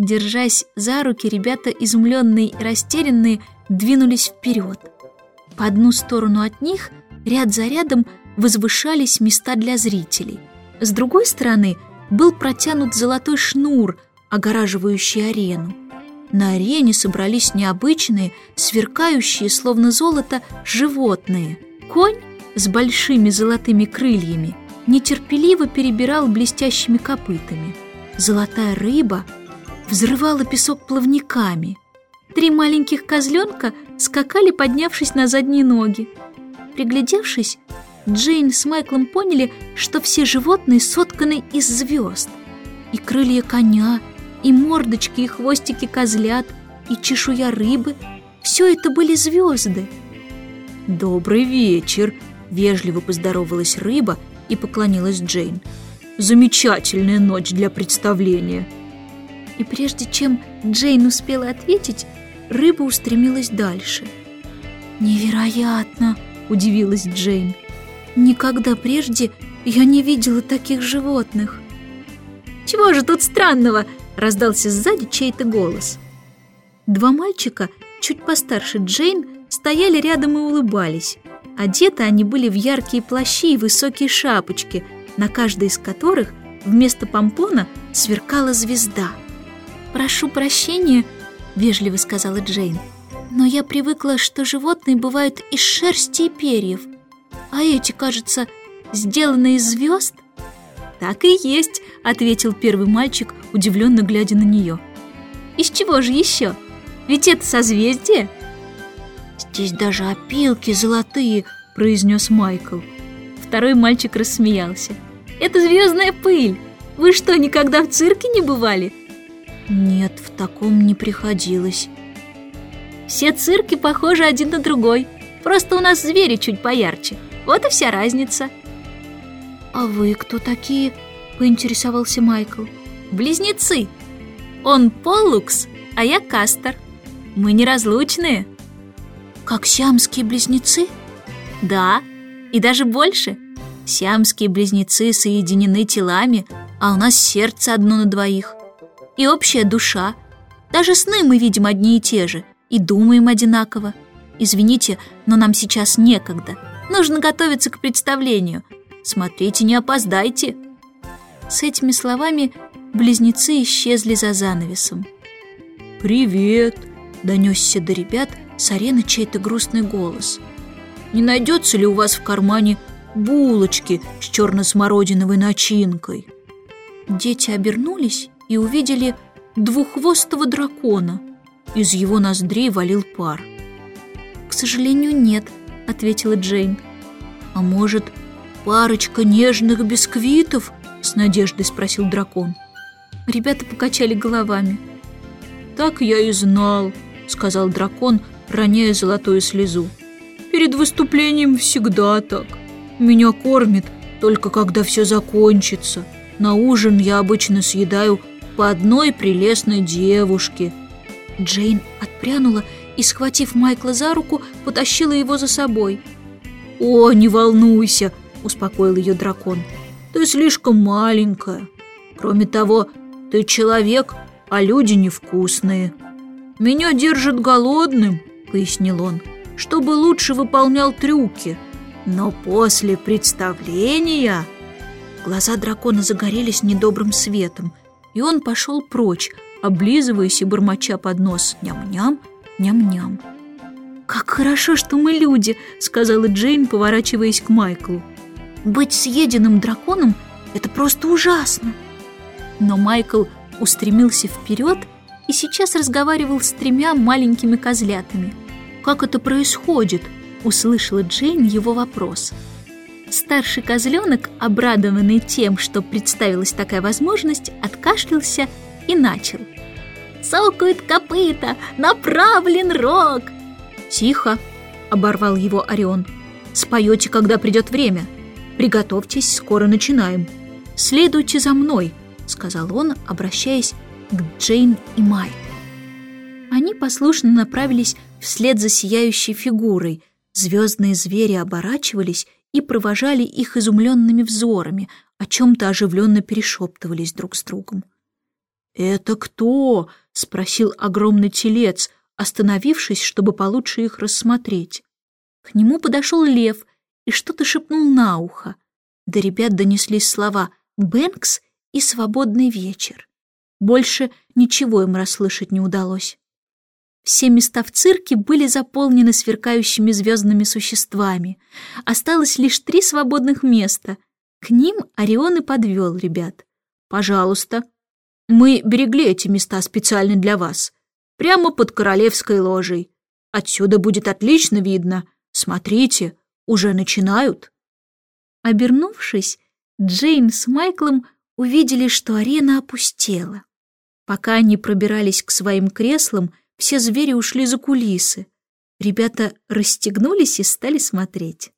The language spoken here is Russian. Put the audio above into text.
Держась за руки, ребята, изумленные и растерянные, двинулись вперед. По одну сторону от них, ряд за рядом, возвышались места для зрителей. С другой стороны был протянут золотой шнур, огораживающий арену. На арене собрались необычные, сверкающие, словно золото, животные. Конь с большими золотыми крыльями нетерпеливо перебирал блестящими копытами. Золотая рыба взрывала песок плавниками. Три маленьких козленка скакали, поднявшись на задние ноги. Приглядевшись, Джейн с Майклом поняли, что все животные сотканы из звезд. И крылья коня, и мордочки, и хвостики козлят, и чешуя рыбы — все это были звезды. «Добрый вечер!» — вежливо поздоровалась рыба и поклонилась Джейн. «Замечательная ночь для представления!» И прежде чем Джейн успела ответить, рыба устремилась дальше. «Невероятно!» — удивилась Джейн. «Никогда прежде я не видела таких животных!» «Чего же тут странного?» — раздался сзади чей-то голос. Два мальчика, чуть постарше Джейн, стояли рядом и улыбались. Одеты они были в яркие плащи и высокие шапочки, на каждой из которых вместо помпона сверкала звезда. «Прошу прощения», — вежливо сказала Джейн, «но я привыкла, что животные бывают из шерсти и перьев, а эти, кажется, сделаны из звезд». «Так и есть», — ответил первый мальчик, удивленно глядя на нее. «Из чего же еще? Ведь это созвездие». «Здесь даже опилки золотые», — произнес Майкл. Второй мальчик рассмеялся. «Это звездная пыль! Вы что, никогда в цирке не бывали?» «Нет, в таком не приходилось». «Все цирки похожи один на другой, просто у нас звери чуть поярче. Вот и вся разница». «А вы кто такие?» — поинтересовался Майкл. «Близнецы. Он Поллукс, а я Кастер. Мы неразлучные». «Как сиамские близнецы?» «Да, и даже больше. Сиамские близнецы соединены телами, а у нас сердце одно на двоих. И общая душа. Даже сны мы видим одни и те же, и думаем одинаково. Извините, но нам сейчас некогда. Нужно готовиться к представлению. Смотрите, не опоздайте». С этими словами близнецы исчезли за занавесом. «Привет!» — донесся до ребят с арены чей-то грустный голос. «Не найдется ли у вас в кармане булочки с черно-смородиновой начинкой?» Дети обернулись и увидели двуххвостого дракона. Из его ноздрей валил пар. «К сожалению, нет», — ответила Джейн. «А может, парочка нежных бисквитов?» — с надеждой спросил дракон. Ребята покачали головами. «Так я и знал», — сказал дракон, роняя золотую слезу. «Перед выступлением всегда так. Меня кормят только когда все закончится. На ужин я обычно съедаю по одной прелестной девушке». Джейн отпрянула и, схватив Майкла за руку, потащила его за собой. «О, не волнуйся!» – успокоил ее дракон. «Ты слишком маленькая. Кроме того, ты человек, а люди невкусные. Меня держат голодным, пояснил он, чтобы лучше выполнял трюки. Но после представления... Глаза дракона загорелись недобрым светом, и он пошел прочь, облизываясь и бормоча под нос «ням-ням, ням-ням». «Как хорошо, что мы люди!» — сказала Джейн, поворачиваясь к Майклу. «Быть съеденным драконом — это просто ужасно!» Но Майкл устремился вперед и сейчас разговаривал с тремя маленькими козлятами. «Как это происходит?» — услышала Джейн его вопрос. Старший козленок, обрадованный тем, что представилась такая возможность, откашлялся и начал. «Сокают копыта! Направлен рог!» «Тихо!» — оборвал его Орион. «Споете, когда придет время. Приготовьтесь, скоро начинаем. Следуйте за мной!» сказал он, обращаясь к Джейн и Майку. Они послушно направились вслед за сияющей фигурой. Звездные звери оборачивались и провожали их изумленными взорами, о чем-то оживленно перешептывались друг с другом. «Это кто?» — спросил огромный телец, остановившись, чтобы получше их рассмотреть. К нему подошел лев и что-то шепнул на ухо. До ребят донеслись слова «Бэнкс» и «Свободный вечер». Больше ничего им расслышать не удалось. Все места в цирке были заполнены сверкающими звездными существами. Осталось лишь три свободных места. К ним Орион и подвел ребят. «Пожалуйста, мы берегли эти места специально для вас. Прямо под королевской ложей. Отсюда будет отлично видно. Смотрите, уже начинают». Обернувшись, Джейн с Майклом увидели, что арена опустела. Пока они пробирались к своим креслам, все звери ушли за кулисы. Ребята расстегнулись и стали смотреть.